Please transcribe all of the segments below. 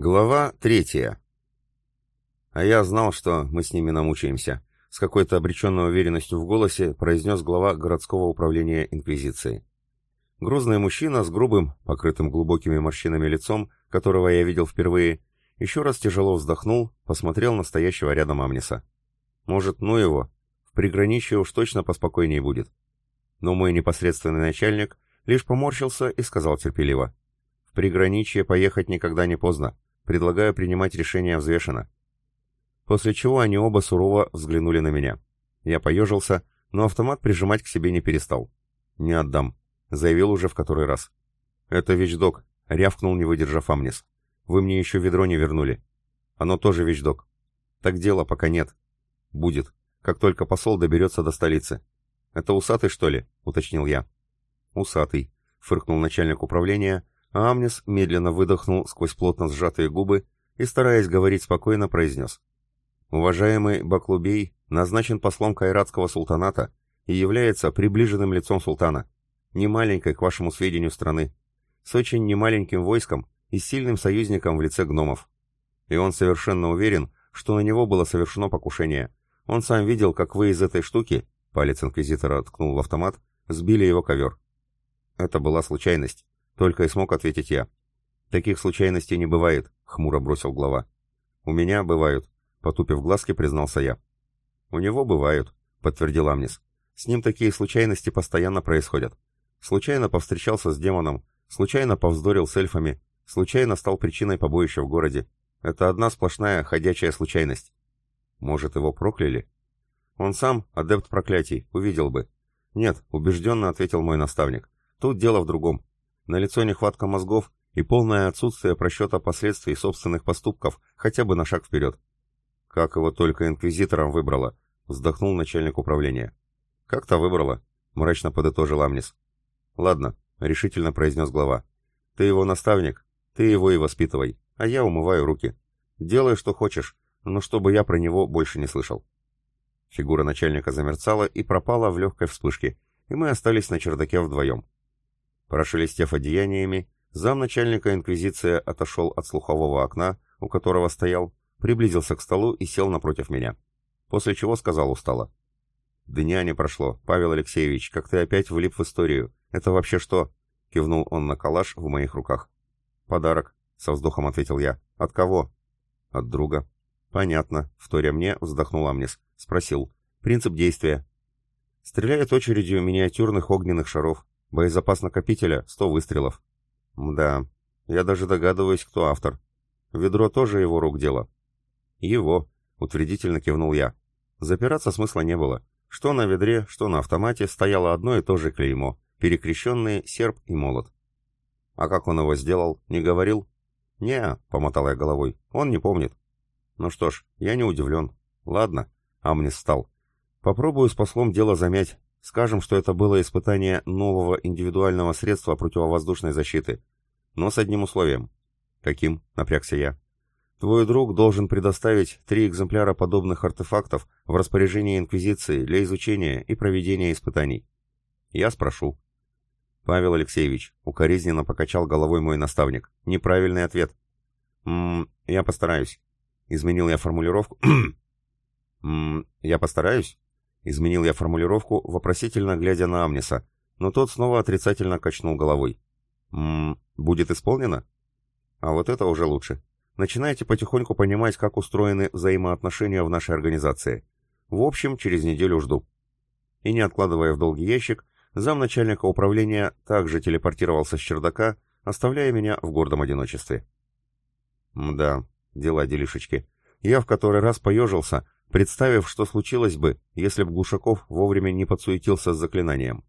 Глава третья. А я знал, что мы с ними намучаемся. С какой-то обреченной уверенностью в голосе произнес глава городского управления Инквизиции. Грузный мужчина с грубым, покрытым глубокими морщинами лицом, которого я видел впервые, еще раз тяжело вздохнул, посмотрел на стоящего рядом Амниса. Может, ну его, в приграничье уж точно поспокойнее будет. Но мой непосредственный начальник лишь поморщился и сказал терпеливо. В приграничье поехать никогда не поздно. Предлагаю принимать решение взвешенно. После чего они оба сурово взглянули на меня. Я поежился, но автомат прижимать к себе не перестал. «Не отдам», — заявил уже в который раз. «Это вещдок», — рявкнул, не выдержав Амнис. «Вы мне еще ведро не вернули». «Оно тоже вещдок». «Так дела пока нет». «Будет, как только посол доберется до столицы». «Это усатый, что ли?» — уточнил я. «Усатый», — фыркнул начальник управления, а Амнис медленно выдохнул сквозь плотно сжатые губы и, стараясь говорить спокойно, произнес. «Уважаемый Баклубей назначен послом Кайратского султаната и является приближенным лицом султана, немаленькой, к вашему сведению, страны, с очень немаленьким войском и сильным союзником в лице гномов. И он совершенно уверен, что на него было совершено покушение. Он сам видел, как вы из этой штуки, палец инквизитора ткнул в автомат, сбили его ковер. Это была случайность. Только и смог ответить я. Таких случайностей не бывает, хмуро бросил глава. У меня бывают, потупив глазки, признался я. У него бывают, подтвердил Амнис. С ним такие случайности постоянно происходят. Случайно повстречался с демоном, случайно повздорил с эльфами, случайно стал причиной побоища в городе. Это одна сплошная ходячая случайность. Может, его прокляли? Он сам, адепт проклятий, увидел бы. Нет, убежденно ответил мой наставник. Тут дело в другом. Налицо нехватка мозгов и полное отсутствие просчета последствий собственных поступков хотя бы на шаг вперед. Как его только инквизитором выбрала, вздохнул начальник управления. Как-то выбрала, мрачно подытожил Амнис. Ладно, решительно произнес глава. Ты его наставник, ты его и воспитывай, а я умываю руки. Делай, что хочешь, но чтобы я про него больше не слышал. Фигура начальника замерцала и пропала в легкой вспышке, и мы остались на чердаке вдвоем. Прошелестев одеяниями, замначальника Инквизиции отошел от слухового окна, у которого стоял, приблизился к столу и сел напротив меня. После чего сказал устало. «Дня не прошло, Павел Алексеевич, как ты опять влип в историю. Это вообще что?» — кивнул он на калаш в моих руках. «Подарок», — со вздохом ответил я. «От кого?» «От друга». «Понятно», — вторя мне вздохнул Амнис. Спросил. «Принцип действия». «Стреляет очередью миниатюрных огненных шаров. Боезапас накопителя — 100 выстрелов. Мда, я даже догадываюсь, кто автор. Ведро тоже его рук дело. Его, утвердительно кивнул я. Запираться смысла не было. Что на ведре, что на автомате стояло одно и то же клеймо, перекрещенные серп и молот. А как он его сделал, не говорил? не помотал я головой, он не помнит. Ну что ж, я не удивлен. Ладно, Амнис встал. Попробую с послом дело замять, Скажем, что это было испытание нового индивидуального средства противовоздушной защиты. Но с одним условием. Каким? Напрягся я. Твой друг должен предоставить три экземпляра подобных артефактов в распоряжение Инквизиции для изучения и проведения испытаний. Я спрошу. Павел Алексеевич, укоризненно покачал головой мой наставник. Неправильный ответ. Ммм, я постараюсь. Изменил я формулировку. Ммм, я постараюсь? Изменил я формулировку, вопросительно глядя на Амниса, но тот снова отрицательно качнул головой. «Ммм, будет исполнено?» «А вот это уже лучше. Начинаете потихоньку понимать, как устроены взаимоотношения в нашей организации. В общем, через неделю жду». И не откладывая в долгий ящик, замначальника управления также телепортировался с чердака, оставляя меня в гордом одиночестве. Мда, дела делишечки. Я в который раз поежился, представив, что случилось бы, если б Глушаков вовремя не подсуетился с заклинанием.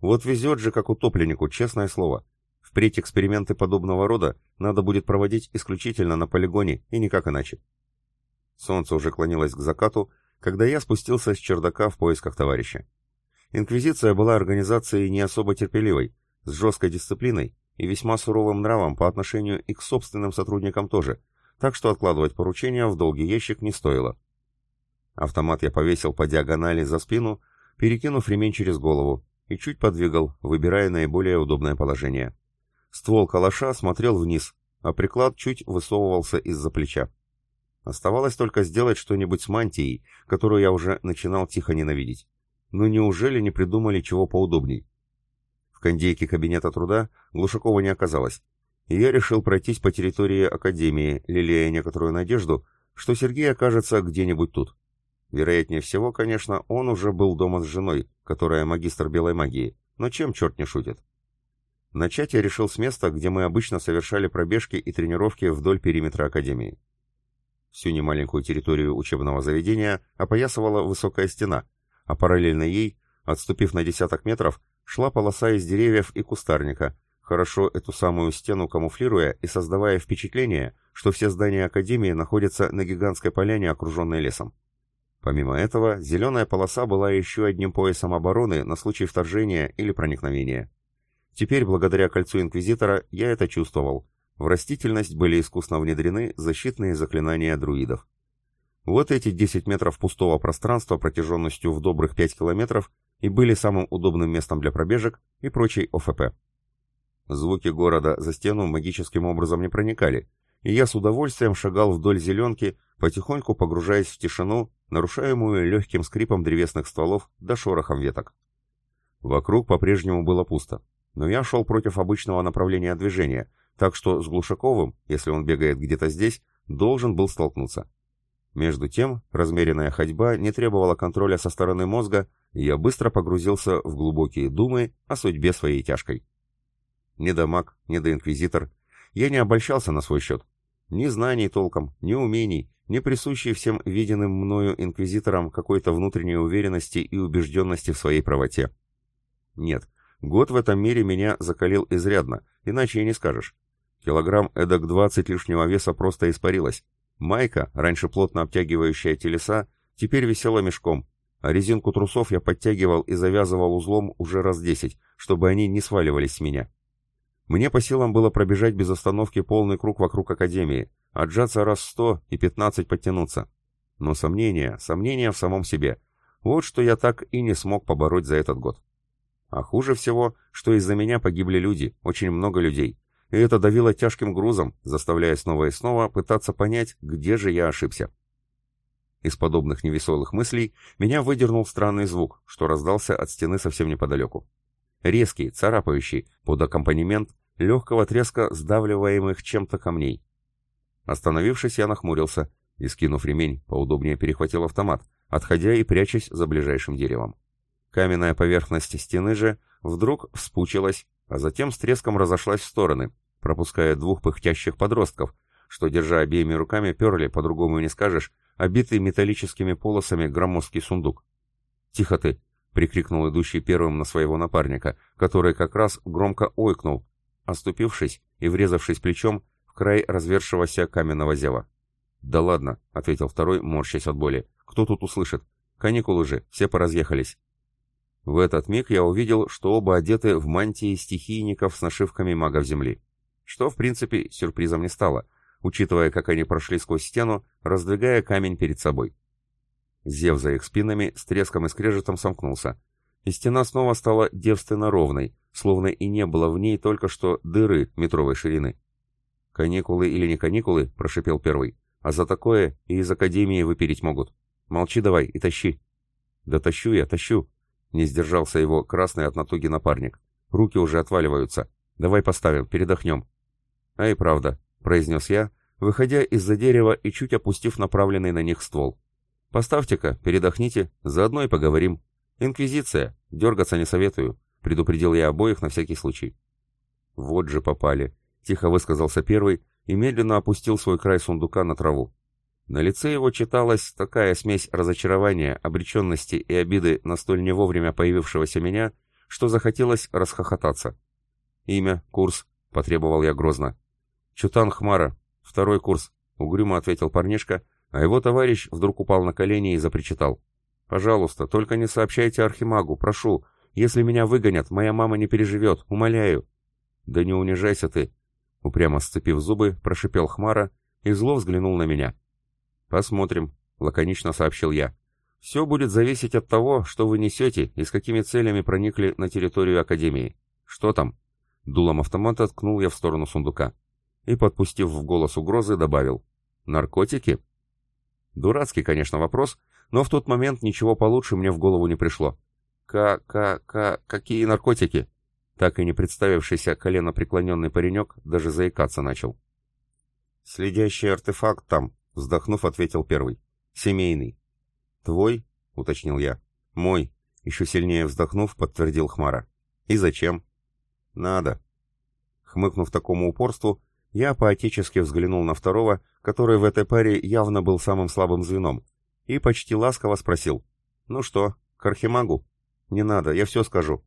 Вот везет же, как утопленнику, честное слово. Впредь эксперименты подобного рода надо будет проводить исключительно на полигоне и никак иначе. Солнце уже клонилось к закату, когда я спустился с чердака в поисках товарища. Инквизиция была организацией не особо терпеливой, с жесткой дисциплиной и весьма суровым нравом по отношению и к собственным сотрудникам тоже, так что откладывать поручения в долгий ящик не стоило. Автомат я повесил по диагонали за спину, перекинув ремень через голову, и чуть подвигал, выбирая наиболее удобное положение. Ствол калаша смотрел вниз, а приклад чуть высовывался из-за плеча. Оставалось только сделать что-нибудь с мантией, которую я уже начинал тихо ненавидеть. Но неужели не придумали чего поудобней? В кондейке кабинета труда Глушакова не оказалось, и я решил пройтись по территории Академии, лелея некоторую надежду, что Сергей окажется где-нибудь тут. Вероятнее всего, конечно, он уже был дома с женой, которая магистр белой магии, но чем черт не шутит? Начать я решил с места, где мы обычно совершали пробежки и тренировки вдоль периметра Академии. Всю немаленькую территорию учебного заведения опоясывала высокая стена, а параллельно ей, отступив на десяток метров, шла полоса из деревьев и кустарника, хорошо эту самую стену камуфлируя и создавая впечатление, что все здания Академии находятся на гигантской поляне, окруженной лесом. Помимо этого, зеленая полоса была еще одним поясом обороны на случай вторжения или проникновения. Теперь, благодаря кольцу Инквизитора, я это чувствовал, в растительность были искусно внедрены защитные заклинания друидов. Вот эти 10 метров пустого пространства протяженностью в добрых 5 километров и были самым удобным местом для пробежек и прочей ОФП. Звуки города за стену магическим образом не проникали, и я с удовольствием шагал вдоль зеленки, потихоньку погружаясь в тишину, нарушаемую легким скрипом древесных стволов да шорохом веток. Вокруг по-прежнему было пусто, но я шел против обычного направления движения, так что с Глушаковым, если он бегает где-то здесь, должен был столкнуться. Между тем, размеренная ходьба не требовала контроля со стороны мозга, и я быстро погрузился в глубокие думы о судьбе своей тяжкой. Ни до маг, ни до инквизитор. Я не обольщался на свой счет. Ни знаний толком, ни умений, ни присущей всем виденным мною инквизиторам какой-то внутренней уверенности и убежденности в своей правоте. Нет, год в этом мире меня закалил изрядно, иначе и не скажешь. Килограмм эдак 20 лишнего веса просто испарилась. Майка, раньше плотно обтягивающая телеса, теперь висела мешком, а резинку трусов я подтягивал и завязывал узлом уже раз десять, чтобы они не сваливались с меня. Мне по силам было пробежать без остановки полный круг вокруг Академии, отжаться раз сто и пятнадцать подтянуться. Но сомнения, сомнения в самом себе. Вот что я так и не смог побороть за этот год. А хуже всего, что из-за меня погибли люди, очень много людей и это давило тяжким грузом, заставляя снова и снова пытаться понять, где же я ошибся. Из подобных невеселых мыслей меня выдернул странный звук, что раздался от стены совсем неподалеку. Резкий, царапающий, под аккомпанемент легкого треска сдавливаемых чем-то камней. Остановившись, я нахмурился и, скинув ремень, поудобнее перехватил автомат, отходя и прячась за ближайшим деревом. Каменная поверхность стены же вдруг вспучилась, а затем с треском разошлась в стороны, пропуская двух пыхтящих подростков, что, держа обеими руками, перли, по-другому не скажешь, обитый металлическими полосами громоздкий сундук. «Тихо ты!» — прикрикнул идущий первым на своего напарника, который как раз громко ойкнул, оступившись и врезавшись плечом в край развершегося каменного зева. «Да ладно», — ответил второй, морщась от боли. «Кто тут услышит? Каникулы же, все поразъехались». В этот миг я увидел, что оба одеты в мантии стихийников с нашивками магов Земли. Что, в принципе, сюрпризом не стало, учитывая, как они прошли сквозь стену, раздвигая камень перед собой. Зев за их спинами с треском и скрежетом сомкнулся, и стена снова стала девственно ровной, словно и не было в ней только что дыры метровой ширины. «Каникулы или не каникулы?» — прошипел первый. «А за такое и из академии выпереть могут. Молчи давай и тащи». «Да тащу я, тащу», не сдержался его красный от натуги напарник. Руки уже отваливаются. Давай поставим, передохнем. А и правда, произнес я, выходя из-за дерева и чуть опустив направленный на них ствол. Поставьте-ка, передохните, заодно и поговорим. Инквизиция, дергаться не советую, предупредил я обоих на всякий случай. Вот же попали, тихо высказался первый и медленно опустил свой край сундука на траву. На лице его читалась такая смесь разочарования, обреченности и обиды на столь не вовремя появившегося меня, что захотелось расхохотаться. «Имя, курс», — потребовал я грозно. «Чутан Хмара, второй курс», — угрюмо ответил парнишка, а его товарищ вдруг упал на колени и запричитал. «Пожалуйста, только не сообщайте Архимагу, прошу. Если меня выгонят, моя мама не переживет, умоляю». «Да не унижайся ты», — упрямо сцепив зубы, прошипел Хмара и зло взглянул на меня. «Посмотрим», — лаконично сообщил я. «Все будет зависеть от того, что вы несете и с какими целями проникли на территорию Академии. Что там?» Дулом автомата ткнул я в сторону сундука. и, подпустив в голос угрозы, добавил «Наркотики?» Дурацкий, конечно, вопрос, но в тот момент ничего получше мне в голову не пришло. «Ка-ка-ка... Какие наркотики?» Так и не представившийся колено преклоненный паренек даже заикаться начал. «Следящий артефакт там», — вздохнув, ответил первый. «Семейный». «Твой?» — уточнил я. «Мой», — еще сильнее вздохнув, подтвердил Хмара. «И зачем?» «Надо». Хмыкнув такому упорству, я поотечески взглянул на второго, который в этой паре явно был самым слабым звеном, и почти ласково спросил. «Ну что, к архимагу?» «Не надо, я все скажу».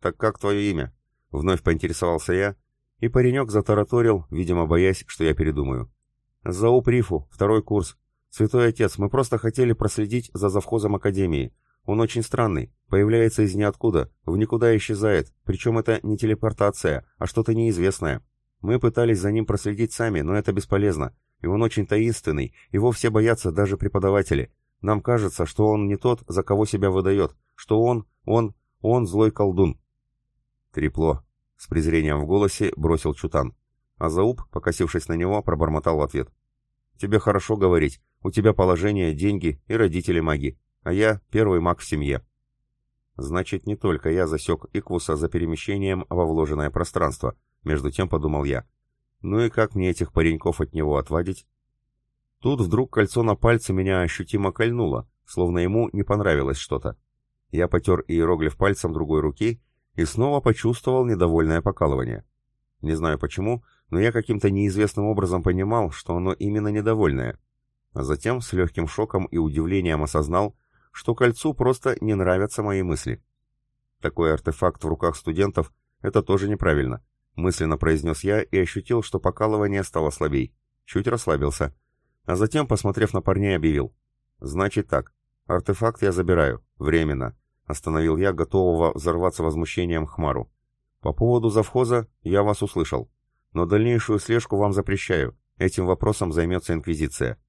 «Так как твое имя?» Вновь поинтересовался я, и паренек затараторил, видимо, боясь, что я передумаю. «Зауп Рифу, второй курс. Святой отец, мы просто хотели проследить за завхозом Академии. Он очень странный, появляется из ниоткуда, в никуда исчезает, причем это не телепортация, а что-то неизвестное. Мы пытались за ним проследить сами, но это бесполезно, и он очень таинственный, его все боятся, даже преподаватели. Нам кажется, что он не тот, за кого себя выдает, что он, он, он злой колдун. Трепло. С презрением в голосе бросил Чутан. А Зауп, покосившись на него, пробормотал в ответ. «Тебе хорошо говорить. У тебя положение, деньги и родители маги. А я первый маг в семье». Значит, не только я засек Иквуса за перемещением во вложенное пространство, между тем подумал я. Ну и как мне этих пареньков от него отвадить? Тут вдруг кольцо на пальце меня ощутимо кольнуло, словно ему не понравилось что-то. Я потер иероглиф пальцем другой руки и снова почувствовал недовольное покалывание. Не знаю почему, но я каким-то неизвестным образом понимал, что оно именно недовольное. А затем с легким шоком и удивлением осознал, что кольцу просто не нравятся мои мысли. Такой артефакт в руках студентов — это тоже неправильно. Мысленно произнес я и ощутил, что покалывание стало слабей. Чуть расслабился. А затем, посмотрев на парней, объявил. «Значит так. Артефакт я забираю. Временно. Остановил я, готового взорваться возмущением Хмару. По поводу завхоза я вас услышал. Но дальнейшую слежку вам запрещаю. Этим вопросом займется Инквизиция.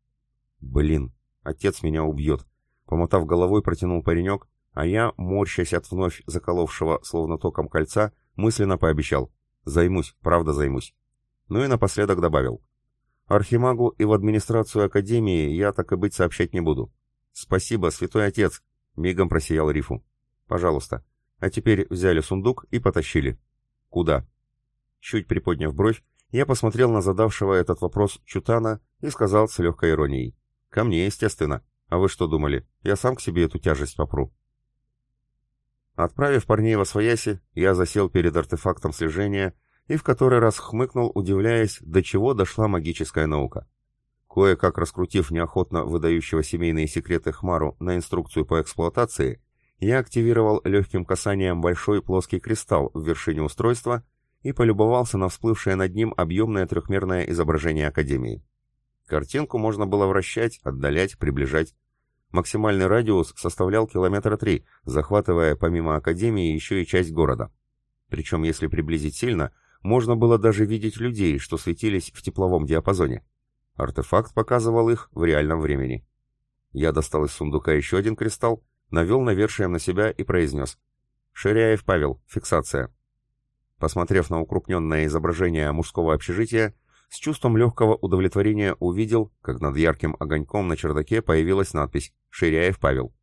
Блин, отец меня убьет. Помотав головой, протянул паренек, а я, морщась от вновь заколовшего, словно током кольца, мысленно пообещал. Займусь, правда займусь. Ну и напоследок добавил. Архимагу и в администрацию Академии я так и быть сообщать не буду. Спасибо, святой отец, мигом просиял Рифу. Пожалуйста. А теперь взяли сундук и потащили. Куда? Чуть приподняв бровь, я посмотрел на задавшего этот вопрос Чутана и сказал с легкой иронией. Ко мне, естественно. А вы что думали? Я сам к себе эту тяжесть попру. Отправив парней во свояси, я засел перед артефактом слежения и в который раз хмыкнул, удивляясь, до чего дошла магическая наука. Кое-как раскрутив неохотно выдающего семейные секреты Хмару на инструкцию по эксплуатации, я активировал легким касанием большой плоский кристалл в вершине устройства и полюбовался на всплывшее над ним объемное трехмерное изображение Академии. Картинку можно было вращать, отдалять, приближать. Максимальный радиус составлял километра три, захватывая помимо Академии еще и часть города. Причем, если приблизить сильно, можно было даже видеть людей, что светились в тепловом диапазоне. Артефакт показывал их в реальном времени. Я достал из сундука еще один кристалл, навел навершием на себя и произнес. «Ширяев Павел, фиксация». Посмотрев на укрупненное изображение мужского общежития, с чувством легкого удовлетворения увидел, как над ярким огоньком на чердаке появилась надпись «Ширяев Павел».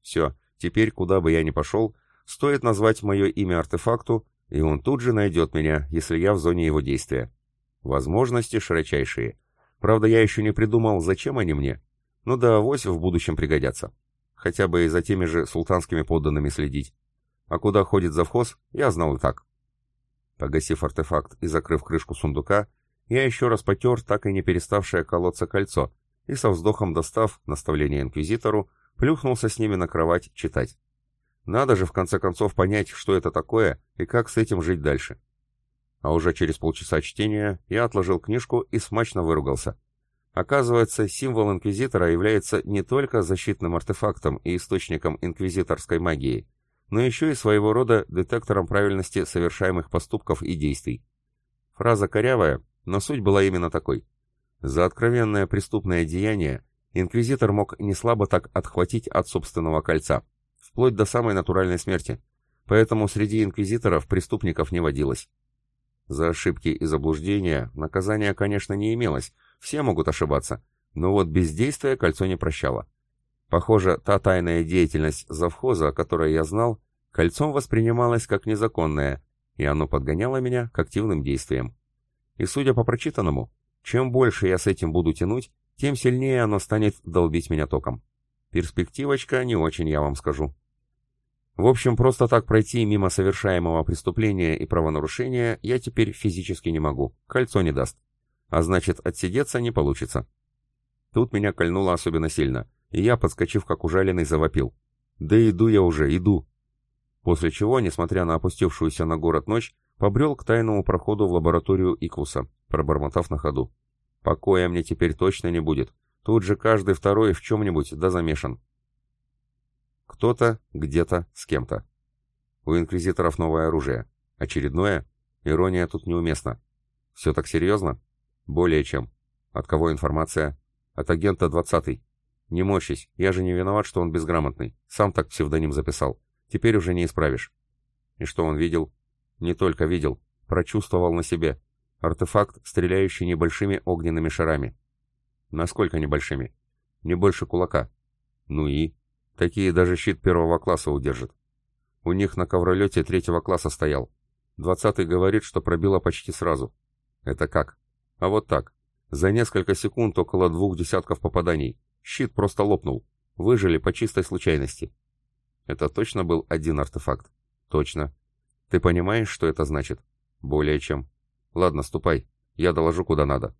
Все, теперь, куда бы я ни пошел, стоит назвать мое имя артефакту, и он тут же найдет меня, если я в зоне его действия. Возможности широчайшие. Правда, я еще не придумал, зачем они мне. Ну да, авось в будущем пригодятся хотя бы и за теми же султанскими подданными следить. А куда ходит завхоз, я знал и так. Погасив артефакт и закрыв крышку сундука, я еще раз потер так и не переставшее колоться кольцо и со вздохом достав наставление инквизитору, плюхнулся с ними на кровать читать. Надо же в конце концов понять, что это такое и как с этим жить дальше. А уже через полчаса чтения я отложил книжку и смачно выругался. Оказывается, символ Инквизитора является не только защитным артефактом и источником инквизиторской магии, но еще и своего рода детектором правильности совершаемых поступков и действий. Фраза корявая, но суть была именно такой. За откровенное преступное деяние инквизитор мог не слабо так отхватить от собственного кольца, вплоть до самой натуральной смерти, поэтому среди инквизиторов преступников не водилось. За ошибки и заблуждения наказания, конечно, не имелось, все могут ошибаться, но вот бездействие кольцо не прощало. Похоже, та тайная деятельность завхоза, которую я знал, кольцом воспринималась как незаконная, и оно подгоняло меня к активным действиям. И судя по прочитанному, чем больше я с этим буду тянуть, тем сильнее оно станет долбить меня током. Перспективочка не очень, я вам скажу. В общем, просто так пройти мимо совершаемого преступления и правонарушения я теперь физически не могу, кольцо не даст. А значит, отсидеться не получится. Тут меня кольнуло особенно сильно, и я, подскочив как ужаленный, завопил. «Да иду я уже, иду!» После чего, несмотря на опустившуюся на город ночь, побрел к тайному проходу в лабораторию Иквуса, пробормотав на ходу. «Покоя мне теперь точно не будет. Тут же каждый второй в чем-нибудь да замешан. Кто-то, где-то, с кем-то. У инквизиторов новое оружие. Очередное? Ирония тут неуместна. Все так серьезно? Более чем. От кого информация? От агента 20 Не морщись, я же не виноват, что он безграмотный. Сам так псевдоним записал. Теперь уже не исправишь. И что он видел? Не только видел, прочувствовал на себе. Артефакт, стреляющий небольшими огненными шарами. Насколько небольшими? Не больше кулака. Ну и? Такие даже щит первого класса удержит. У них на ковролете третьего класса стоял. Двадцатый говорит, что пробило почти сразу. Это как? А вот так. За несколько секунд около двух десятков попаданий. Щит просто лопнул. Выжили по чистой случайности. Это точно был один артефакт? Точно. Ты понимаешь, что это значит? Более чем. Ладно, ступай. Я доложу, куда надо.